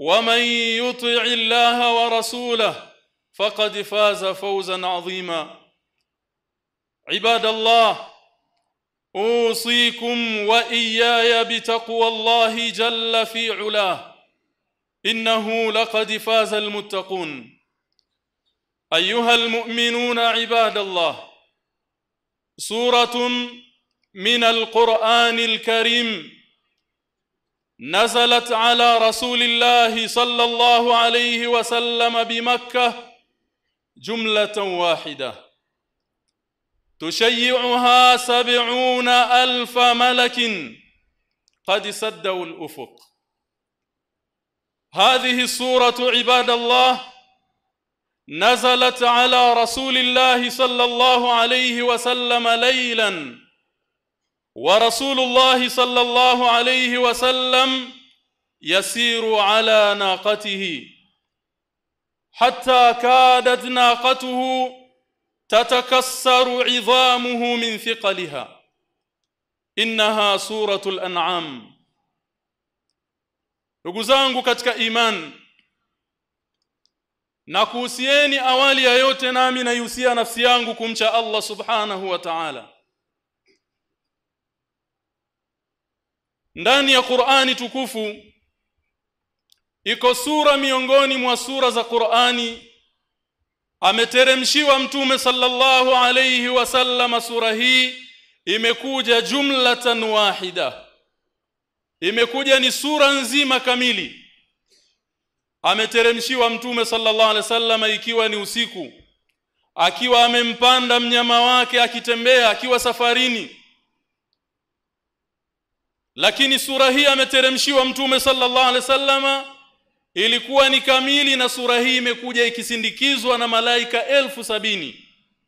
ومن يطع الله ورسوله فقد فاز فوزا عظيما. عباد الله اوصيكم واياي بتقوى الله جل في علاه انه لقد فاز المتقون. ايها المؤمنون عباد الله سوره من القران الكريم نزلت على رسول الله صلى الله عليه وسلم بمكة جملة واحدة. تشيعها سبعون ألف ملك قد سدوا الأفق. هذه السورة عباد الله نزلت على رسول الله صلى الله عليه وسلم ليلا ورسول الله صلى الله عليه وسلم يسير على ناقته حتى كادت ناقته تتكسر عظامه من ثقلها innaha suratul an'am ndugu zangu katika iman na kuhusieni awali ya yote nami naihusia nafsi yangu kumcha Allah subhanahu wa ta'ala ndani ya Qur'ani tukufu iko sura miongoni mwa sura za Qur'ani. Ameteremshiwa mtume sallallahu alayhi wasallam sura hii imekuja jumlatan wahida. Imekuja ni sura nzima kamili. Ameteremshiwa mtume sallallahu alayhi wasallam ikiwa ni usiku akiwa amempanda mnyama wake akitembea akiwa safarini lakini sura hii ameteremshiwa mtume sallallahu alaihi wasallama ilikuwa ni kamili na sura hii imekuja ikisindikizwa na malaika elfu sabini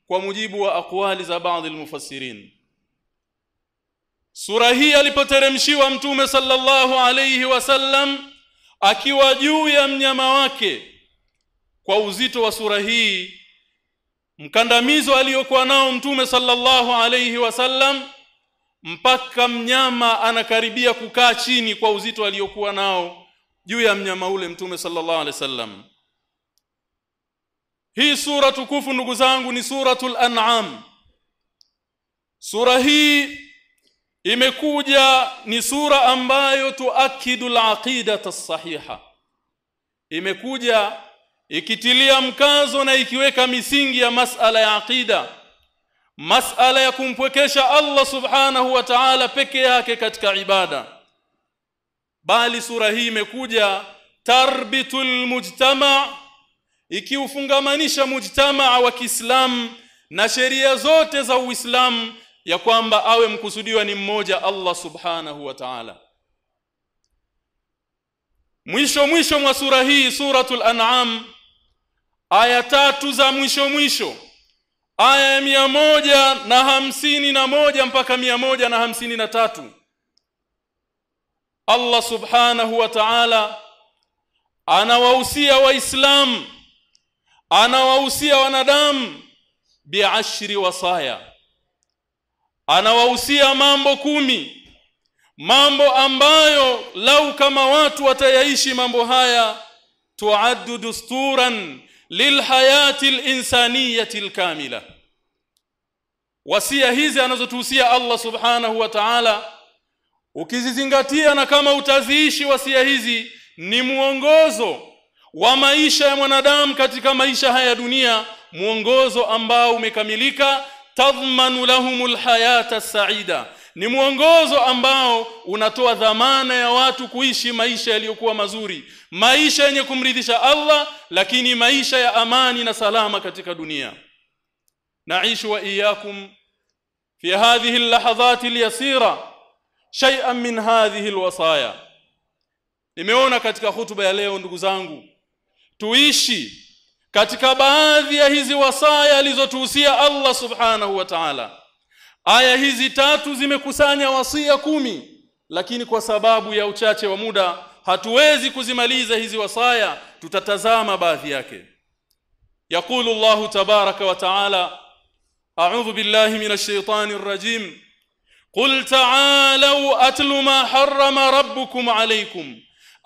kwa mujibu wa aqwali za baadhi almufassirin. Sura hii alipoteremshiwa mtume sallallahu alayhi wasallam akiwa juu ya mnyama wake kwa uzito wa sura hii mkandamizo aliyokuwa nao mtume sallallahu alayhi wasallam mpaka mnyama anakaribia kukaa chini kwa uzito aliokuwa nao juu ya mnyama ule mtume sallallahu alaihi wasallam. Hii sura tukufu ndugu zangu ni suratul an'am. Sura hii imekuja ni sura ambayo tuakidu al-aqidata as-sahiha. Imekuja ikitilia mkazo na ikiweka misingi ya masala ya aqida masala ya kumpwekesha Allah subhanahu wa ta'ala peke yake katika ibada. Bali sura hii imekuja tarbitul mujtama ikiufungamanisha mujtama wa Kiislamu na sheria zote za Uislamu ya kwamba awe mkusudiwa ni mmoja Allah subhanahu wa ta'ala. Mwisho mwisho mwa sura hii suratul an'am aya tatu za mwisho mwisho aya ya mia moja na hamsini na moja mpaka mia moja na hamsini na tatu. Allah subhanahu wa ta'ala anawahusia waislam anawahusia wanadamu biashri wasaya. Anawahusia mambo kumi mambo ambayo lau kama watu watayaishi mambo haya tuaddu dusturan lilhayati linsaniyati alkamila wasia hizi anazotuhusia Allah subhanahu wa ta'ala ukizizingatia na kama utaziishi wasia hizi ni mwongozo wa maisha ya mwanadamu katika maisha haya ya dunia mwongozo ambao umekamilika. Tadhmanu lahumul hayata saida ni mwongozo ambao unatoa dhamana ya watu kuishi maisha yaliyokuwa mazuri. Maisha yenye kumridhisha Allah lakini maisha ya amani na salama katika dunia. Naishu wa iyakum fi hadhihi lahadhati al-yasira shay'an min hadhihi alwasaya. Nimeona katika hutuba ya leo ndugu zangu tuishi katika baadhi ya hizi wasaya alizotuhusia Allah subhanahu wa ta'ala. Aya hizi tatu zimekusanya wasia kumi lakini kwa sababu ya uchache wa muda hatuwezi kuzimaliza hizi wasaya tutatazama baadhi yake Allah tabaraka wa ta'ala a'udhu billahi minash shaitani rrajim قل تعالوا أتل ما حرم ربكم عليكم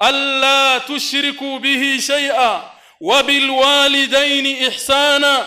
ألا تشركوا به شيئا وبالوالدين إحسانا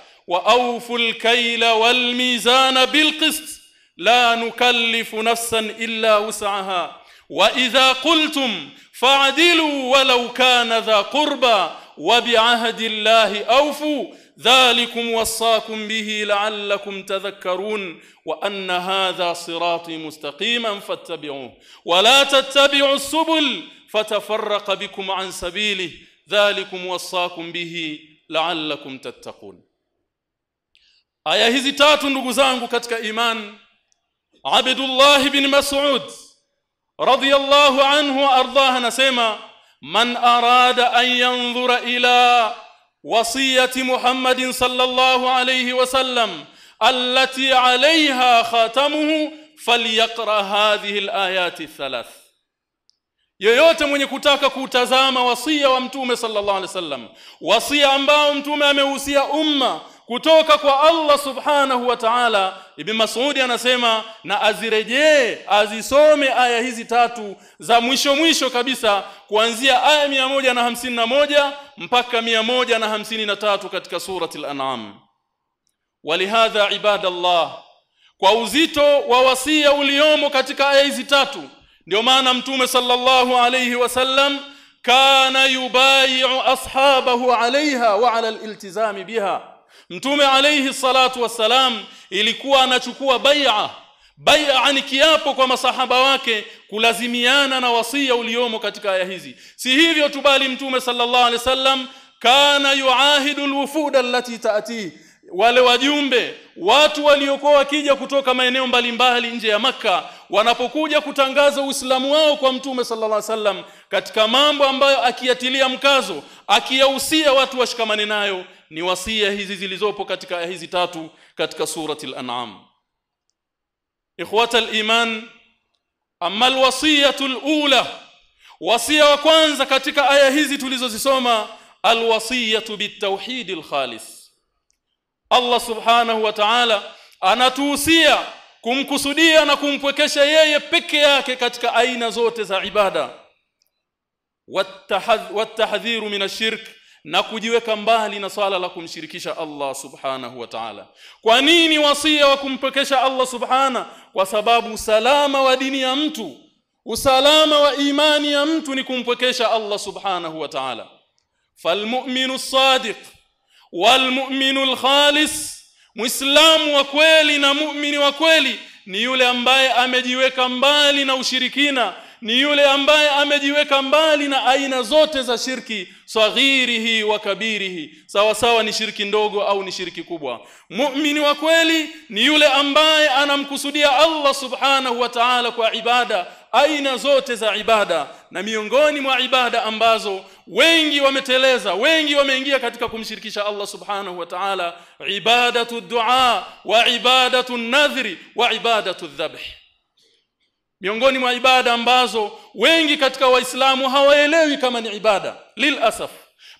وأوفوا الكيل والميزان بالقسط. لا نكلف نفسا إلا وسعها. وإذا قلتم فاعدلوا ولو كان ذا قربى وبعهد الله أوفوا. ذلكم وصاكم به لعلكم تذكرون وأن هذا صراطي مستقيما فاتبعوه. ولا تتبعوا السبل فتفرق بكم عن سبيله. ذلكم وصاكم به لعلكم تتقون. Aya hizi tatu ndugu zangu katika iman Abdullah bin Mas'ud radiyallahu anhu ardaha anasema man arada an yanzura ila wasiyati Muhammadin sallallahu alayhi wasallam allati alayha khatamuhu falyaqra hadhihi alayati thalath yoyote mwenye kutaka kutazama wasia wa mtume sallallahu alaihi wasallam wasia ambao mtume amehusia umma kutoka kwa Allah subhanahu wa ta'ala Ibn Mas'ud anasema na azirejee azisome aya hizi tatu za mwisho mwisho kabisa kuanzia aya mia moja na hamsini na moja mpaka mia moja na hamsini na tatu katika surati al-an'am. Walihadha ibadallah kwa uzito wa wasia uliomo katika aya hizi tatu. Ndio maana mtume sallallahu alayhi wasallam kana yubayi'u ashabahu alaiha wa ala al-iltizami biha Mtume alayhi salatu wassalam ilikuwa anachukua bai'a bai'a ni kiapo kwa masahaba wake kulazimiana na wasia uliomo katika aya hizi. Si hivyo tu bali mtume sallallahu alayhi wasallam kana yuahidu alwufud allati taati. Wale wajumbe watu waliokuwa wakija kutoka maeneo mbalimbali nje ya maka wanapokuja kutangaza Uislamu wao kwa Mtume sallallahu alaihi wasallam katika mambo ambayo akiyatilia mkazo akiyahusia watu washikamane nayo ni wasia hizi zilizopo katika aya hizi tatu katika surati al-an'am. Ikhwata al-iman amma al-wasiyatu wasia wa kwanza katika aya hizi tulizozisoma al-wasiyatu bit-tauhid al-khalis Allah subhanahu wa ta'ala anatuhusia kumkusudia na kumpwekesha yeye peke yake katika aina zote za ibada. Watahdhiru min ashirk na kujiweka mbali na swala la kumshirikisha Allah subhanahu wa ta'ala. Kwa nini wasia wa kumpwekesha Allah subhana? Kwa sababu usalama wa dini ya mtu usalama wa imani ya mtu ni kumpwekesha Allah subhanahu wa ta'ala. Falmu'minu sadiq walmu'minu alkhalis muislamu wa kweli na mu'mini wa kweli ni yule ambaye amejiweka mbali na ushirikina ni yule ambaye amejiweka mbali na aina zote za shirki saghirihi wa kabirihi sawa sawa ni shirki ndogo au ni shirki kubwa? Muumini wa kweli ni yule ambaye anamkusudia Allah subhanahu wa ta'ala kwa ibada aina zote za ibada. Na miongoni mwa ibada ambazo wengi wameteleza wengi wameingia katika kumshirikisha Allah subhanahu wa ta'ala ibadatu du'a wa ibadatu nadhri wa ibadatu dhabh miongoni mwa ibada ambazo wengi katika waislamu hawaelewi kama ni ibada lilasaf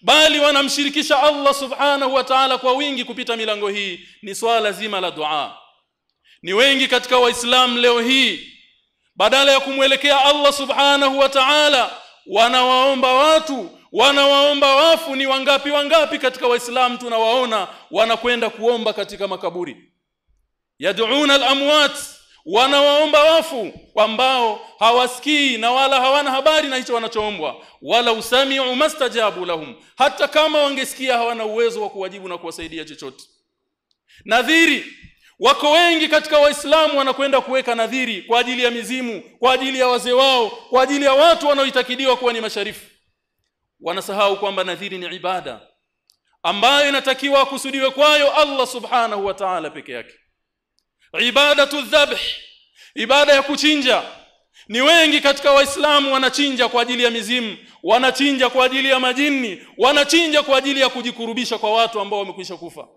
bali wanamshirikisha Allah subhanahu wa ta'ala kwa wingi kupita milango hii ni swala zima la dua. Ni wengi katika waislamu leo hii badala ya kumwelekea Allah subhanahu wa ta'ala wanawaomba watu wanawaomba wafu ni wangapi wangapi katika waislamu tunawaona wanakwenda kuomba katika makaburi. Yad'una al-amwat wanawaomba wafu ambao hawasikii na wala hawana habari na hicho wanachoombwa. Wala usami'u mastajabu lahum hata kama wangesikia hawana uwezo wa kuwajibu na kuwasaidia chochote. Nadhiri wako wengi katika waislamu wanakwenda kuweka nadhiri kwa ajili ya mizimu kwa ajili ya wazee wao kwa ajili ya watu wanaoitakidiwa kuwa ni masharifu. Wanasahau kwamba nadhiri ni ibada ambayo inatakiwa kusudiwe kwayo Allah subhanahu wa ta'ala peke yake ibadatu dhabh ibada ya kuchinja. Ni wengi katika waislamu wanachinja kwa ajili ya mizimu wanachinja kwa ajili ya majini wanachinja kwa ajili ya kujikurubisha kwa watu ambao wamekwisha kufa.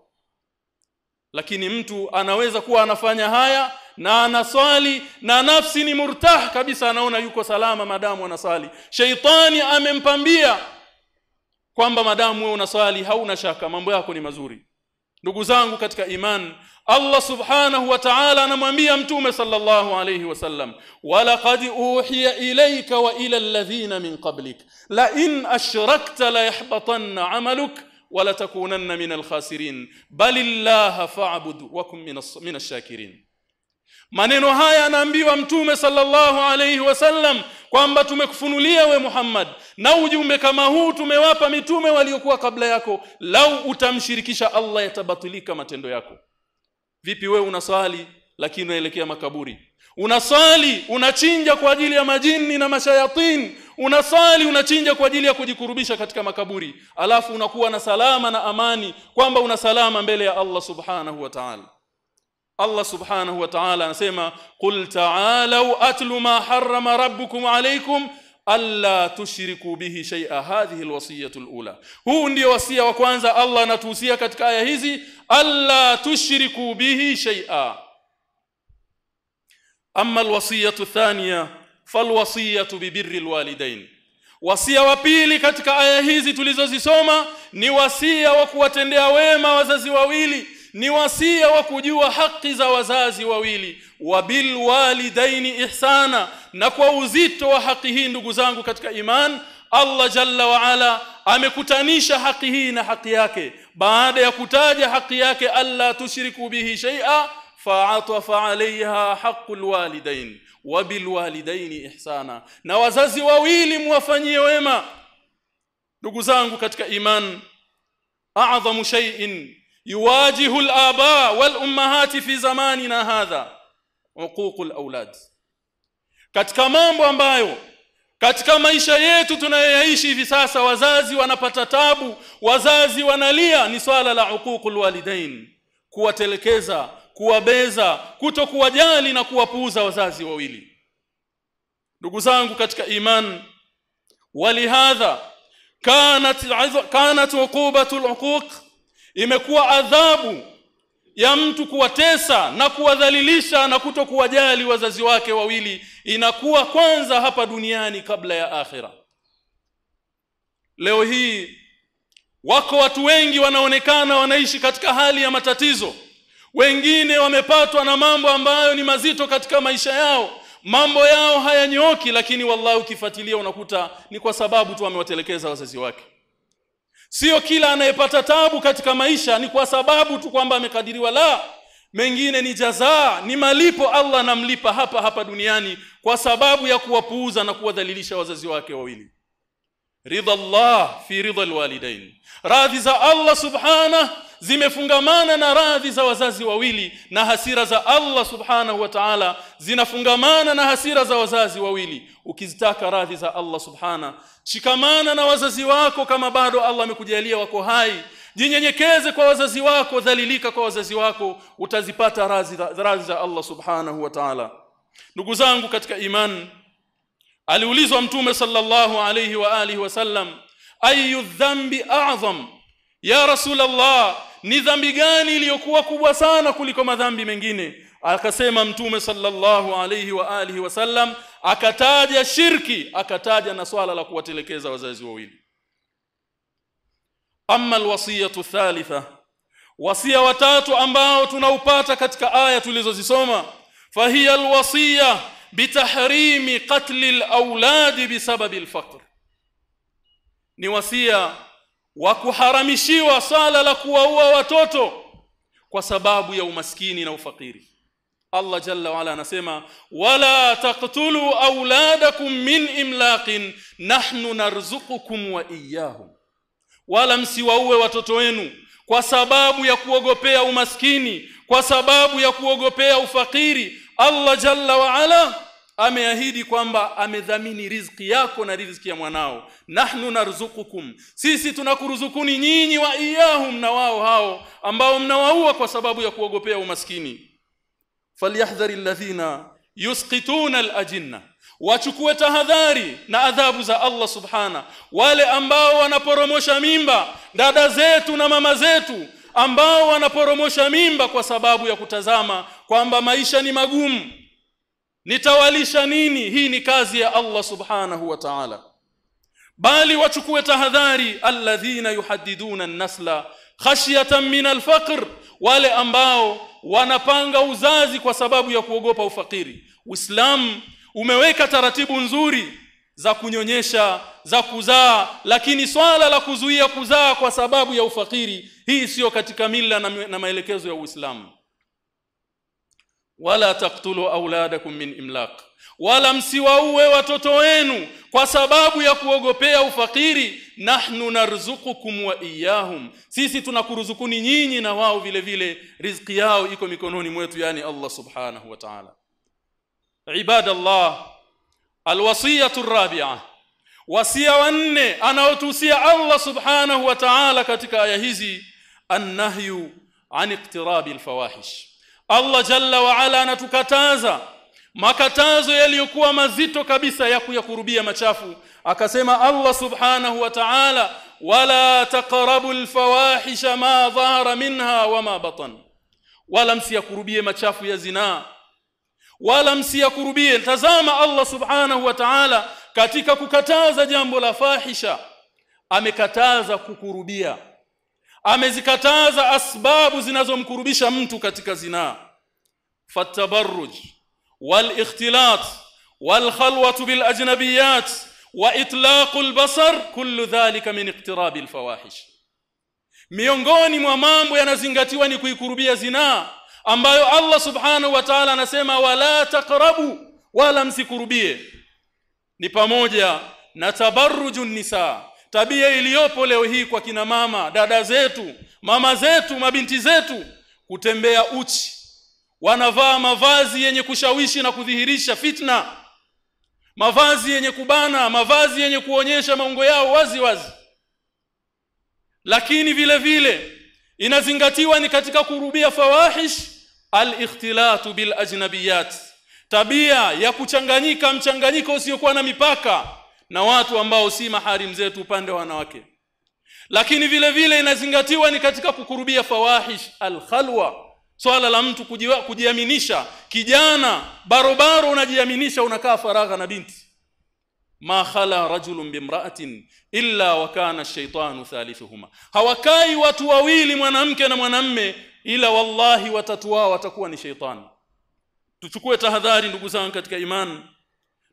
Lakini mtu anaweza kuwa anafanya haya na anaswali na nafsi ni murtah kabisa anaona yuko salama madamu anaswali. Sheitani amempambia kwamba madamu wewe unaswali hauna shaka mambo yako ni mazuri. Ndugu zangu katika iman Allah subhanahu wa ta'ala anamwambia mtume sallallahu alayhi wasallam walaqad uhiya ilayka wa ila alladhina min qablik la in ashrakta la yahbatanna 'amaluk wala takunanna min alkhasirin bal illaha fa'bud wa kun min ash-shakirin maneno haya anaambiwa mtume sallallahu alayhi wasallam kwamba tumekufunulia we Muhammad na ujumbe kama huu tumewapa mitume waliokuwa kabla yako lau utamshirikisha Allah yatabatilika matendo yako vipi we unaswali lakini unaelekea makaburi? Unaswali unachinja kwa ajili ya majini na mashayatin. Unaswali unachinja kwa ajili ya kujikurubisha katika makaburi. Alafu unakuwa na salama na amani kwamba una salama mbele ya Allah subhanahu wa ta'ala. Allah subhanahu wa ta'ala anasema qul ta'alu atlu ma harrama rabbukum alaykum alla tushriku bihi shay'a hadhihi alwasiyatu alula. Huu ndio wasia wa kwanza Allah anatuhusia katika aya hizi. Alla tushriku bihi shay'a. Amma alwasiyatu thaniya falwasiyatu bibirri alwalidain. Wasia wa pili katika aya hizi tulizozisoma ni wasia wa kuwatendea wema wazazi wawili ni wasia wa kujua haki za wazazi wawili wabil walidaini ihsana na kwa uzito wa haki hii ndugu zangu katika iman Allah jalla wa ala amekutanisha haki hii na haki yake. Baada ya kutaja haki yake alla tushriku bihi shay'a fa'atafa 'alayha haqqul walidain wabil walidaini ihsana. Na wazazi wawili muwafanyie wema ndugu zangu katika iman a'zamu shay'in يواجه الآباء والأمهات في زماننا هذا عقوق الأولاد katika mambo ambayo katika maisha yetu tunayoyaishi hivi sasa wazazi wanapata tabu wazazi wanalia ni swala la uququl walidain kuwatelekeza kuwabeza kutokuwajali na kuwapuuza wazazi wawili ndugu zangu katika iman walihadha kanat kanat uqubatul uquq imekuwa adhabu ya mtu kuwatesa na kuwadhalilisha na kutokuwajali wazazi wake wawili. Inakuwa kwanza hapa duniani kabla ya akhira. Leo hii wako watu wengi wanaonekana wanaishi katika hali ya matatizo. Wengine wamepatwa na mambo ambayo ni mazito katika maisha yao. Mambo yao hayanyooki lakini wallahi ukifuatilia unakuta ni kwa sababu tu amewatelekeza wazazi wake Sio kila anayepata tabu katika maisha ni kwa sababu tu kwamba amekadiriwa. La mengine ni jazaa ni malipo Allah anamlipa hapa hapa duniani kwa sababu ya kuwapuuza na kuwadhalilisha wazazi wake wawili. Ridha Allah fi ridha alwalidain. Radhi za Allah subhana zimefungamana na radhi za wazazi wawili na hasira za Allah subhanahu wa ta'ala zinafungamana na hasira za wazazi wawili. Ukizitaka radhi za Allah subhana shikamana na wazazi wako kama bado Allah amekujalia wako hai. Jinyenyekeze kwa wazazi wako dhalilika kwa wazazi wako utazipata radhi radhi za Allah subhanahu wa ta'ala. Ndugu zangu katika iman aliulizwa mtume sallallahu alayhi wa alihi wasallam ayu dhambi a'zam ya rasulullah ni dhambi gani iliyokuwa kubwa sana kuliko madhambi mengine? Akasema mtume sallallahu alayhi wa alihi wasallam akataja shirki akataja na swala la kuwatelekeza wazazi wawili. Amma alwasiyatu thalitha wasia watatu ambao tunaupata katika aya tulizozisoma. Fahiya alwasiya bitahrimi qatli alawlad bisababi alfaqr. Ni wasia wa kuharamishiwa sala la kuwaua watoto kwa sababu ya umaskini na ufakiri. Allah jalla wa ala anasema wala taqtulu auladakum min imlaqin nahnu narzuqukum wa iyyahum. Wala msiwaue watoto wenu kwa sababu ya kuogopea umaskini kwa sababu ya kuogopea ufakiri. Allah jalla wa ala ameahidi kwamba amedhamini riziki yako na riziki ya mwanao. Nahnu narzukukum. Sisi tunakuruzukuni nyinyi wa iyahum na wao hao ambao mnawaua kwa sababu ya kuogopea umaskini. Falyahdhari ladhina yusqituna alajinna. Wachukue tahadhari na adhabu za Allah subhana. Wale ambao wanaporomosha mimba dada zetu na mama zetu ambao wanaporomosha mimba kwa sababu ya kutazama kwamba maisha ni magumu nitawalisha nini? Hii ni kazi ya Allah subhanahu wa ta'ala. Bali wachukue tahadhari alladhina yuhaddiduna an-nasla khashyatan min al-faqr wale ambao wanapanga uzazi kwa sababu ya kuogopa ufakiri. Uislam umeweka taratibu nzuri za kunyonyesha za kuzaa lakini swala la kuzuia kuzaa kwa sababu ya ufakiri hii sio katika mila na, na maelekezo ya Uislamu wala taktulu auladakum min imlaq. Wala msiwaue watoto wenu kwa sababu ya kuogopea ufakiri. Nahnu narzuqukum wa iyahum sisi tunakuruzukuni nyinyi na wao vile vile. Riziki yao iko mikononi mwetu yani Allah subhanahu wa ta'ala. Ibadallah alwasiyatu rabi'a. Wasia wanne anaotusia Allah subhanahu wa ta'ala katika aya hizi annahyu an iqtirabi alfawahish Allah jalla wa ala anatukataza makatazo yaliyokuwa mazito kabisa ya kuyakurubia machafu. Akasema Allah subhanahu wa ta'ala wala taqrabu alfawahisha ma dhahara minha wama batan. Wala msiyakurubie machafu ya zinaa wala msiyakurubie tazama Allah subhanahu wa ta'ala katika kukataza jambo la fahisha amekataza kukurubia amezikataza asbabu zinazomkurubisha mtu katika zinaa fatabarruj wal ikhtilat bilajnabiyat khalwatu bil ajnabiyat wa itlaqul basar kullu dhalika min iqtirabi al miongoni mwa mambo yanazingatiwa ni kuikurubia zinaa ambayo Allah subhanahu wa ta'ala anasema wala taqrabu wala msikurubie. Ni pamoja na tabarrujun nisaa tabia iliyopo leo hii kwa kina mama dada zetu mama zetu mabinti zetu kutembea uchi. Wanavaa mavazi yenye kushawishi na kudhihirisha fitna. Mavazi yenye kubana mavazi yenye kuonyesha maungo yao wazi wazi. Lakini vile vile inazingatiwa ni katika kurubia fawahish al-ikhtilatu bil ajnabiyat tabia ya kuchanganyika mchanganyiko usiokuwa na mipaka na watu ambao si maharim zetu upande wa wanawake. Lakini vile vile inazingatiwa ni katika kukurubia fawahish al-khalwa swala la mtu kujiwa, kujiaminisha. Kijana barobaro unajiaminisha unakaa faragha na binti. Ma khala rajulun bimra'atin illa wa kana ash-shaytanu thalithuhuma. Hawakai watu wawili mwanamke na mwanamme ila wallahi watatu wao watakuwa ni shaytani tuchukue tahadhari ndugu zangu katika imani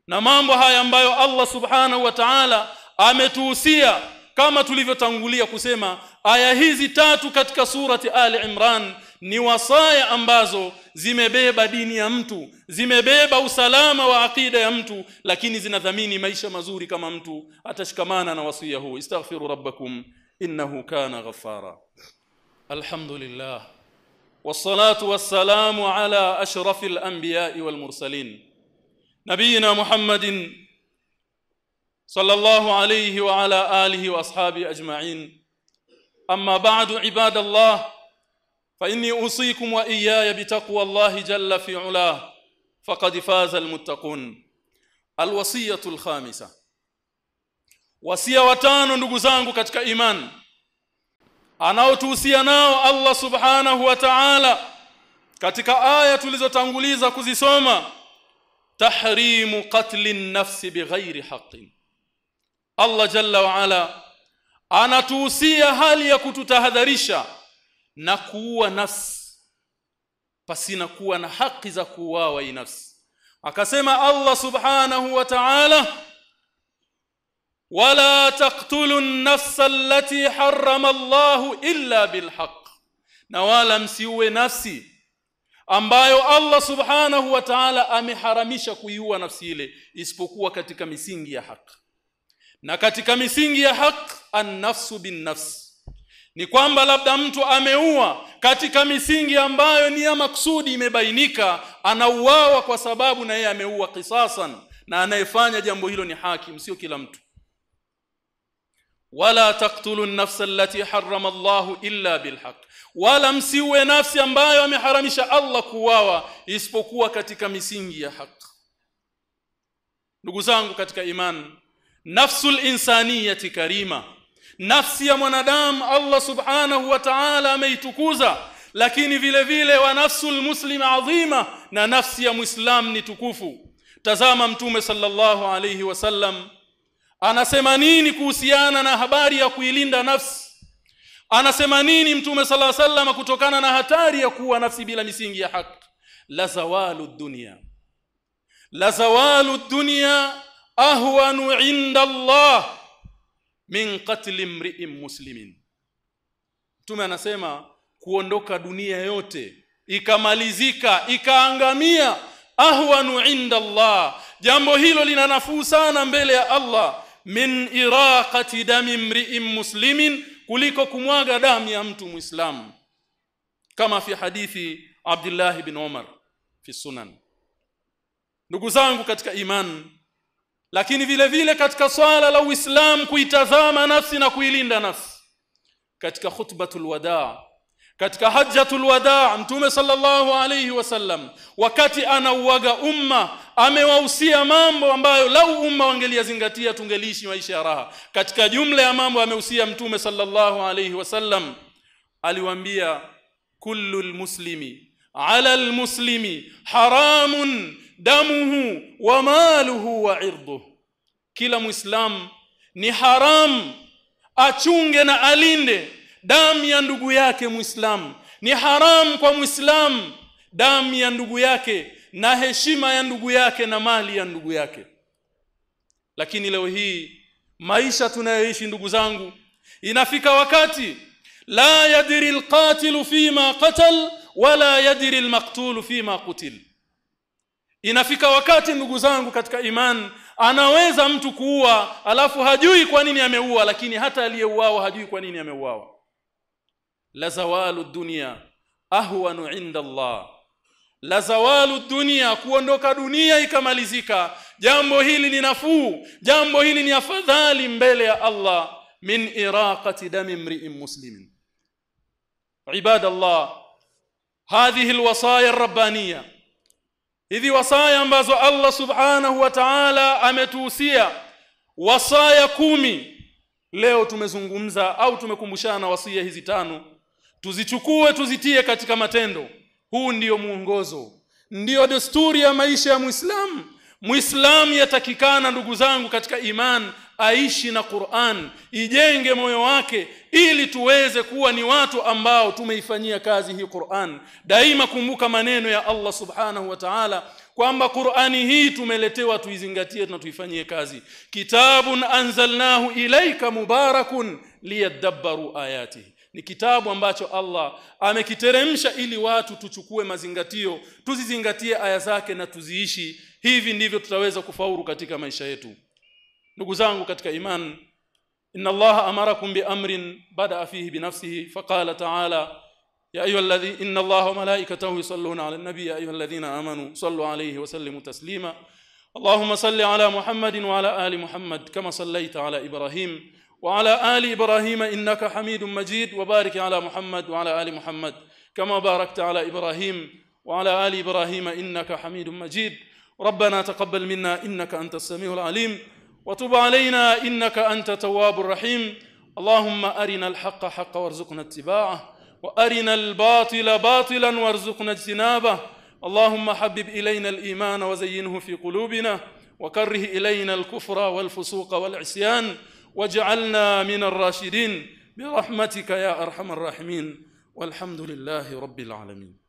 na mambo haya ambayo Allah subhanahu wa ta'ala ametuhusia kama tulivyotangulia kusema aya hizi tatu katika surati Ali Imran ni wasaya ambazo zimebeba dini ya mtu zimebeba usalama wa akida ya mtu lakini zinadhamini maisha mazuri kama mtu atashikamana na wasia huu istaghfiru rabbakum innahu kana ghaffara لله والصلاة والسلام على أشرف الأنبياء والمرسلين نبينا محمد صلى الله عليه وعلى آله وأصحابه أجمعين. أما بعد عباد الله فإني أوصيكم وإياي بتقوى الله جل في علاه فقد فاز المتقون. الوصية الخامسة. wasia watano ndugu zangu katika imani anaotuhusia nao Allah subhanahu wa ta'ala katika aya tulizotanguliza kuzisoma tahrimu qatli nafsi bighairi haqqin Allah jalla wa ala anatuhusia hali ya kututahadharisha na kuua nafsi pasina kuwa na haki za kuuawa hii nafsi. Akasema Allah subhanahu wa ta'ala wala taqtulu an-nafsa allati harrama Allahu illa bilhaq na wala msiue nafsi ambayo Allah subhanahu wa ta'ala ameharamisha kuiua nafsi ile isipokuwa katika misingi ya haki na katika misingi ya haki an-nafsu bin-nafs. Ni kwamba labda mtu ameua katika misingi ambayo ni ya maksudi imebainika anauawa kwa sababu na yeye ameua kisasan na anayefanya jambo hilo ni hakim sio kila mtu. Wala taqtulun an-nafsa allati harrama Allahu illa bilhaq wala msiue nafsi ambayo ameharamisha Allah kuwawa isipokuwa katika misingi ya haki ndugu zangu katika iman nafsul insaniyati karima nafsi ya mwanadamu Allah subhanahu wa ta'ala ameitukuza lakini vile vile wa nafsul muslim adhima na nafsi ya muislam ni tukufu. Tazama mtume sallallahu alayhi wasallam anasema nini kuhusiana na habari ya kuilinda nafsi anasema nini mtume sala sallam kutokana na hatari ya kuwa nafsi bila misingi ya haki? La zawalu dunya. La zawalu dunya ahwanu inda Allah min qatli imri'in muslimin. Mtume anasema kuondoka dunia yote ikamalizika ikaangamia ahwanu inda Allah. Jambo hilo lina nafuu sana mbele ya Allah. Min iraqati dami mri'in muslimin kuliko kumwaga damu ya mtu muislamu kama fi hadithi Abdullah ibn Umar fi sunan. Ndugu zangu katika iman lakini vile vile katika swala la Uislamu kuitazama nafsi na kuilinda nafsi katika khutbatul wadaa katika hajjatul wadaa mtume sallallahu alayhi wasallam wakati anauaga umma amewahusia mambo ambayo lau umma wangeliyazingatia tungeliishi maisha ya raha. Katika jumla ya mambo amehusia mtume sallallahu alayhi wasallam aliwaambia kullu muslimi ala almuslimi haramun damuhu wa maluhu wa irduhu. Kila muislam ni haram achunge na alinde damu ya ndugu yake muislamu ni haramu kwa muislamu damu ya ndugu yake na heshima ya ndugu yake na mali ya ndugu yake. Lakini leo hii maisha tunayoishi ndugu zangu inafika wakati la yadri alqatilu fima qatal wala yadri almaqtulu fima qutil. Inafika wakati ndugu zangu katika iman anaweza mtu kuua alafu hajui kwa nini ameua lakini hata aliyeuawa hajui kwa nini ameuawa la zawalu dunya ahwanu inda Allah. La zawalu dunia kuondoka dunia ikamalizika. Jambo hili ni nafuu jambo hili ni afadhali mbele ya Allah. Min iraqati dami mri'in muslimin. Ibada Allah hadhihi alwasaya arrabbaniyya hizi wasaya ambazo Allah subhanahu wa ta'ala ametuhusia. Wasaya kumi. Leo tumezungumza au tumekumbushana wasia hizi tano tuzichukue tuzitie katika matendo. Huu ndiyo muongozo. Ndiyo desturi ya maisha ya Muislamu. Muislamu yatakikana ndugu zangu katika iman aishi na Qur'an ijenge moyo wake ili tuweze kuwa ni watu ambao tumeifanyia kazi hii Qur'an. Daima kumbuka maneno ya Allah subhanahu wa ta'ala kwamba Qur'ani hii tumeletewa tuizingatie na tuifanyie kazi. Kitabun anzalnahu ilaika mubarakun liyadabbaru ayatihi ni kitabu ambacho Allah amekiteremsha ili watu tuchukue mazingatio tuzizingatie aya zake na tuziishi hivi ndivyo tutaweza kufaulu katika maisha yetu ndugu zangu katika iman إن الله أمركم بأمر بدأ فيه بنفسه فقال تعالى يا أيها الذي إن الله وملائكته يصلون على النبي يا أيها الذين آمنوا صلوا عليه وسلموا تسليما اللهم صل على محمد وعلى آل محمد كما صليت على إبراهيم وعلى آل إبراهيم إنك حميد مجيد وبارك على محمد وعلى آل محمد كما باركت على إبراهيم وعلى آل إبراهيم إنك حميد مجيد. ربنا تقبل منا إنك أنت السميع العليم وتب علينا إنك أنت تواب الرحيم. اللهم أرنا الحق حقا وارزقنا اتباعه وأرنا الباطل باطلا وارزقنا اجتنابه. اللهم حبب إلينا الإيمان وزينه في قلوبنا وكره إلينا الكفر والفسوق والعصيان. واجعلنا من الراشدين برحمتك يا أرحم الراحمين والحمد لله رب العالمين.